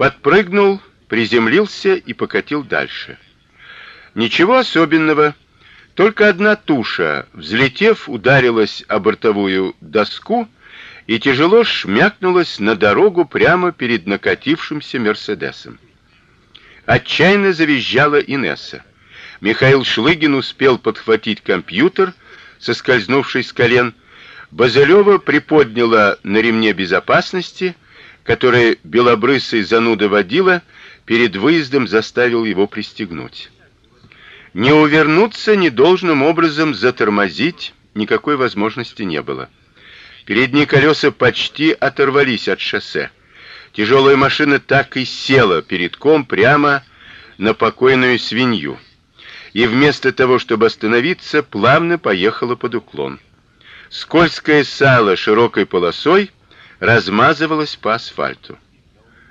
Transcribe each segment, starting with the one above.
Подпрыгнул, приземлился и покатил дальше. Ничего особенного. Только одна туша, взлетев, ударилась о бортовую доску и тяжело шмякнулась на дорогу прямо перед накатившимся Мерседесом. Отчаянно завизжала Инесса. Михаил Шлыгин успел подхватить компьютер, соскользнувший с колен. Базелёва приподняла на ремне безопасности, который белобрысый зануда водила, перед выездом заставил его пристегнуть. Не увернуться, ни должным образом затормозить никакой возможности не было. Передние колеса почти оторвались от шоссе. Тяжелая машина так и села перед ком прямо на покойную свинью. И вместо того, чтобы остановиться, плавно поехала под уклон. Скользкое сало широкой полосой размазывалось по асфальту.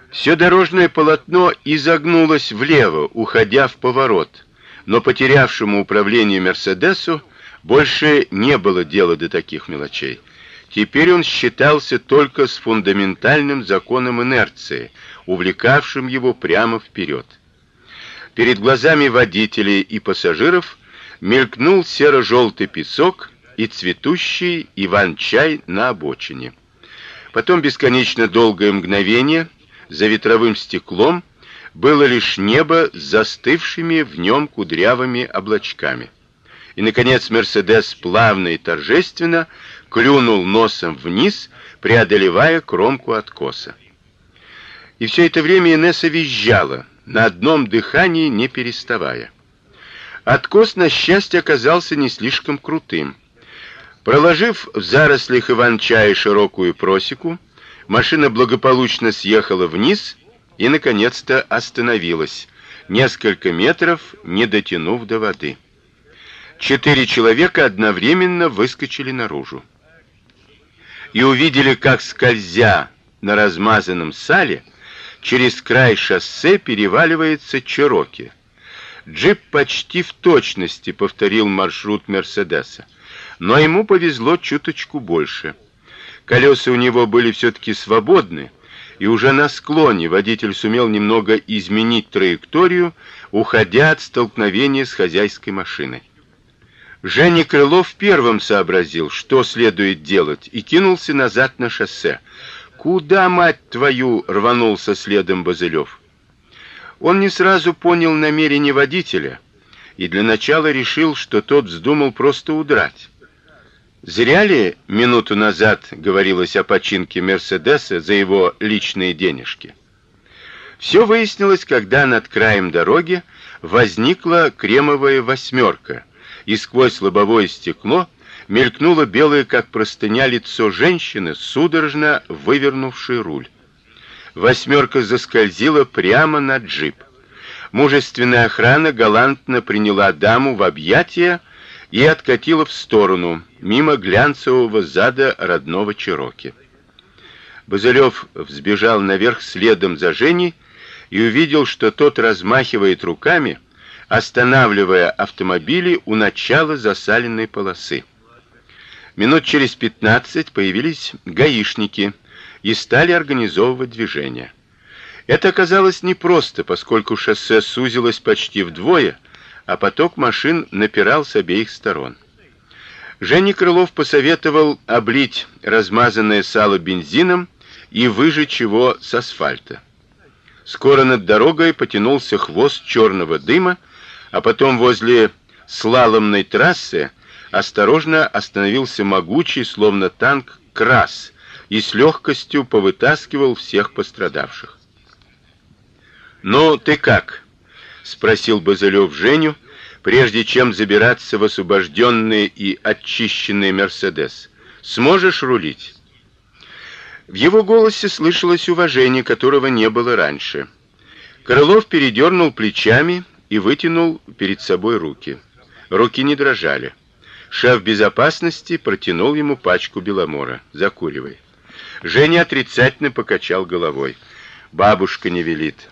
Все дорожное полотно изогнулось влево, уходя в поворот но потерявшему управление Мерседесу больше не было дела до таких мелочей. Теперь он считался только с фундаментальным законом инерции, увлекавшим его прямо вперед. Перед глазами водителей и пассажиров мелькнул серо желтый песок и цветущий иван-чай на обочине. Потом бесконечно долгое мгновение за ветровым стеклом было лишь небо с застывшими в нем кудрявыми облачками. И наконец Мерседес плавно и торжественно клюнул носом вниз, преодолевая кромку откоса. И все это время Инесса визжала, на одном дыхании не переставая. Откос на счастье оказался не слишком крутым. Проложив в зарослях иван-чая широкую просеку, машина благополучно съехала вниз и наконец-то остановилась, несколько метров не дотянув до воды. Четыре человека одновременно выскочили наружу и увидели, как скользя на размазанном сале через край шоссе переваливается Чероки. Джип почти в точности повторил маршрут Мерседеса, но ему повезло чуточку больше. Колеса у него были все таки свободны, и уже на склоне водитель сумел немного изменить траекторию, уходя от столкновения с хозяйской машиной. Женя Крылов первым сообразил, что следует делать, и кинулся назад на шоссе. Куда, мать твою, рванулся следом Базылёв. Он не сразу понял намерение водителя и для начала решил, что тот вздумал просто удрать. Зря ли минуту назад говорилось о починке Мерседеса за его личные денежки? Все выяснилось, когда над краем дороги возникла кремовая восьмерка, и сквозь лобовое стекло мелькнуло белое, как простыня, лицо женщины, судорожно вывернувшей руль. Восьмерка заскользила прямо на джип. Мужественная охрана галантно приняла даму в объятия и откатила в сторону, мимо глянцевого зада родного Чероки. Базелёв взбежал наверх следом за Женей и увидел, что тот размахивает руками, останавливая автомобили у начала засаленной полосы. Минут через пятнадцать появились гаишники и стали организовывать движение. Это оказалось непросто, поскольку шоссе сузилось почти вдвое, а поток машин напирал с обеих сторон. Женя Крылов посоветовал облить размазанное сало бензином и выжечь его с асфальта. Скоро над дорогой потянулся хвост черного дыма, а потом возле слаломной трассы осторожно остановился могучий, словно танк, крас и с легкостью повытаскивал всех пострадавших. "Ну, ты как?" Спросил Базелёв Женю, прежде чем забираться в освобожденный и очищенный Мерседес. Сможешь рулить? В его голосе слышалось уважение, которого не было раньше. Крылов передернул плечами и вытянул перед собой руки. Руки не дрожали. Шеф безопасности протянул ему пачку беломора. "Закуривай". Женя отрицательно покачал головой. Бабушка не велит.